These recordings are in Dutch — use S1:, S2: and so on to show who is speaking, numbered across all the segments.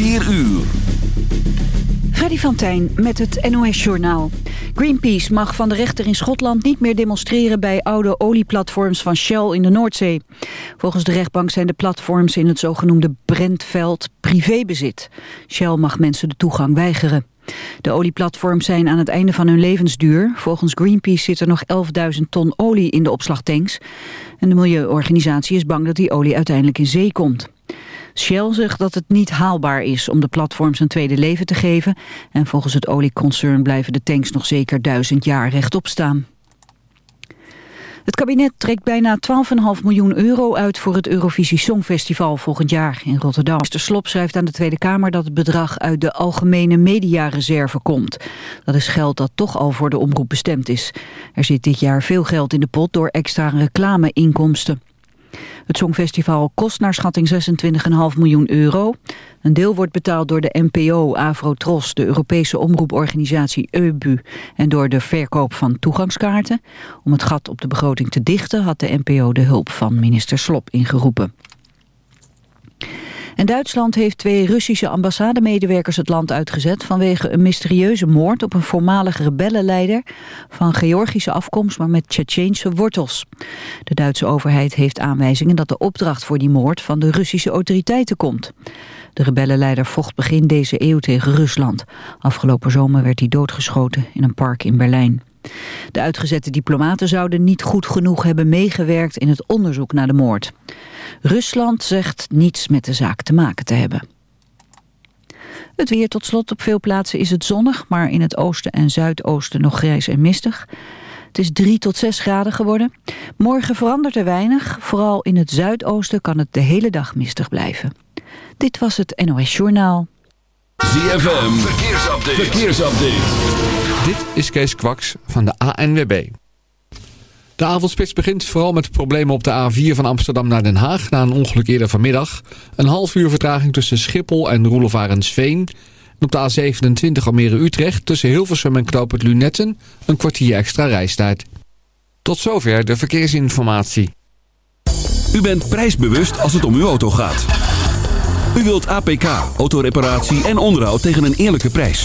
S1: 4 uur.
S2: Freddy van Tijn met het NOS-journaal. Greenpeace mag van de rechter in Schotland niet meer demonstreren... bij oude olieplatforms van Shell in de Noordzee. Volgens de rechtbank zijn de platforms in het zogenoemde Brentveld privébezit. Shell mag mensen de toegang weigeren. De olieplatforms zijn aan het einde van hun levensduur. Volgens Greenpeace zit er nog 11.000 ton olie in de opslagtanks. En de milieuorganisatie is bang dat die olie uiteindelijk in zee komt. Shell zegt dat het niet haalbaar is om de platforms een tweede leven te geven. En volgens het olieconcern blijven de tanks nog zeker duizend jaar rechtop staan. Het kabinet trekt bijna 12,5 miljoen euro uit voor het Eurovisie Songfestival volgend jaar in Rotterdam. Minister Slop schrijft aan de Tweede Kamer dat het bedrag uit de Algemene Mediareserve komt. Dat is geld dat toch al voor de omroep bestemd is. Er zit dit jaar veel geld in de pot door extra reclameinkomsten. Het Songfestival kost naar schatting 26,5 miljoen euro. Een deel wordt betaald door de NPO, Avrotros, de Europese omroeporganisatie EUBU... en door de verkoop van toegangskaarten. Om het gat op de begroting te dichten had de NPO de hulp van minister Slop ingeroepen. En Duitsland heeft twee Russische ambassademedewerkers het land uitgezet vanwege een mysterieuze moord op een voormalige rebellenleider van Georgische afkomst maar met Tsjetsjeense wortels. De Duitse overheid heeft aanwijzingen dat de opdracht voor die moord van de Russische autoriteiten komt. De rebellenleider vocht begin deze eeuw tegen Rusland. Afgelopen zomer werd hij doodgeschoten in een park in Berlijn. De uitgezette diplomaten zouden niet goed genoeg hebben meegewerkt in het onderzoek naar de moord. Rusland zegt niets met de zaak te maken te hebben. Het weer tot slot. Op veel plaatsen is het zonnig, maar in het oosten en zuidoosten nog grijs en mistig. Het is 3 tot 6 graden geworden. Morgen verandert er weinig. Vooral in het zuidoosten kan het de hele dag mistig blijven. Dit was het NOS Journaal.
S1: ZFM, verkeersupdate. verkeersupdate.
S3: Dit is Kees Kwaks van de ANWB. De avondspits begint vooral met problemen op de A4 van Amsterdam naar Den Haag... na een ongeluk eerder vanmiddag. Een half uur vertraging tussen Schiphol en Roelof En op de A27 Almere-Utrecht tussen Hilversum en Knoop Lunetten... een kwartier extra reistijd. Tot zover de verkeersinformatie.
S1: U bent prijsbewust als het om uw auto gaat. U wilt APK, autoreparatie en onderhoud tegen een eerlijke prijs.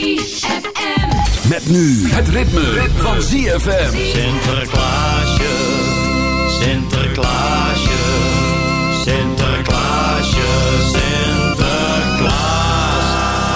S4: ZFM.
S1: Met nu het ritme, van ZFM.
S5: Sinterklaasje, Sinterklaasje, Sinterklaasje, Sinterklaas.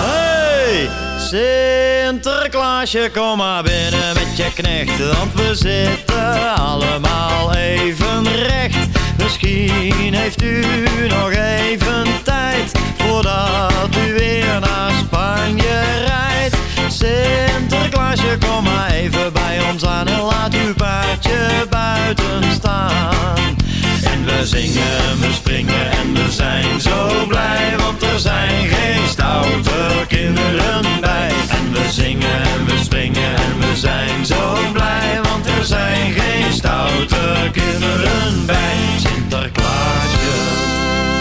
S5: Hey, Sinterklaasje, kom maar binnen met je knecht, want we zitten allemaal even recht. Misschien heeft u nog even tijd voordat u weer naar Spanje rijdt. Sinterklaasje, kom maar even bij ons aan en laat uw paardje buiten staan. En we zingen, we springen en we zijn zo blij, want er zijn geen stoute kinderen bij. En we zingen, we springen en we zijn zo blij, want er zijn geen stoute kinderen bij. Sinterklaasje,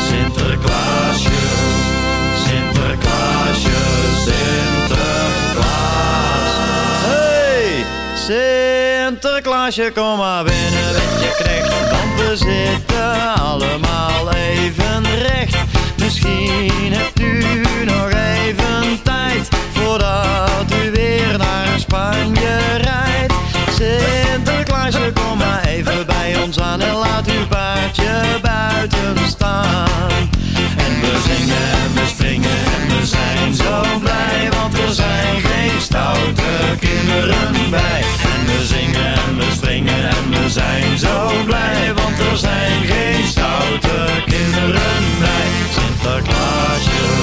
S5: Sinterklaasje, Sinterklaasje, Sinterklaasje. glaasje, kom maar binnen met je knecht. Want we zitten allemaal even recht. zijn geen stoute kinderen
S6: bij Sinterklaasje.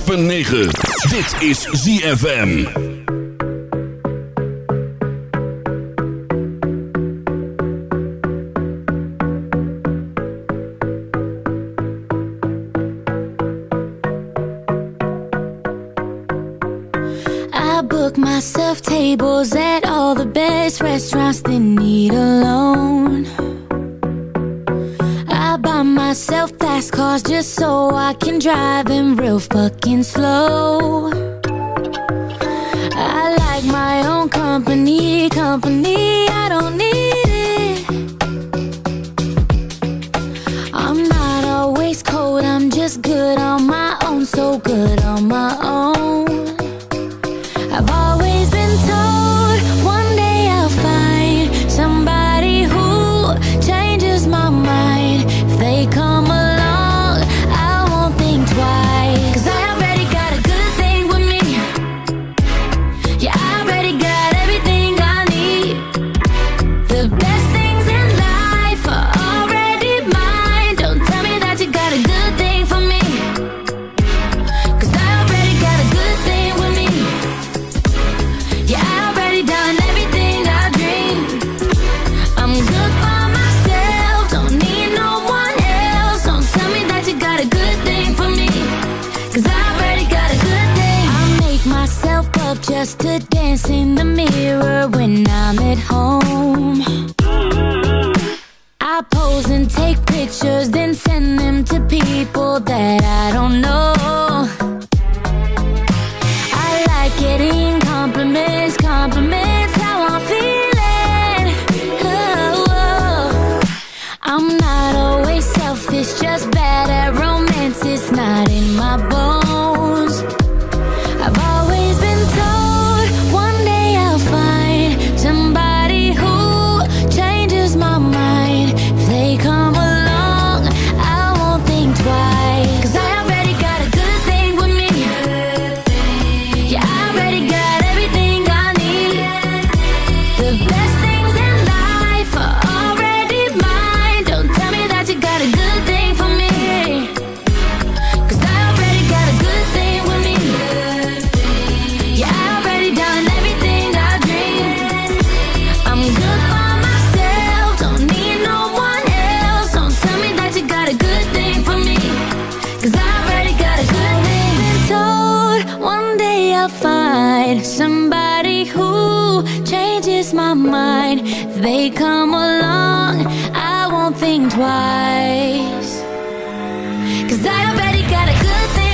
S7: 106.9.
S8: Dit is ZFM.
S9: somebody who changes my mind. If they come along, I won't think twice. Cause I already got a good thing.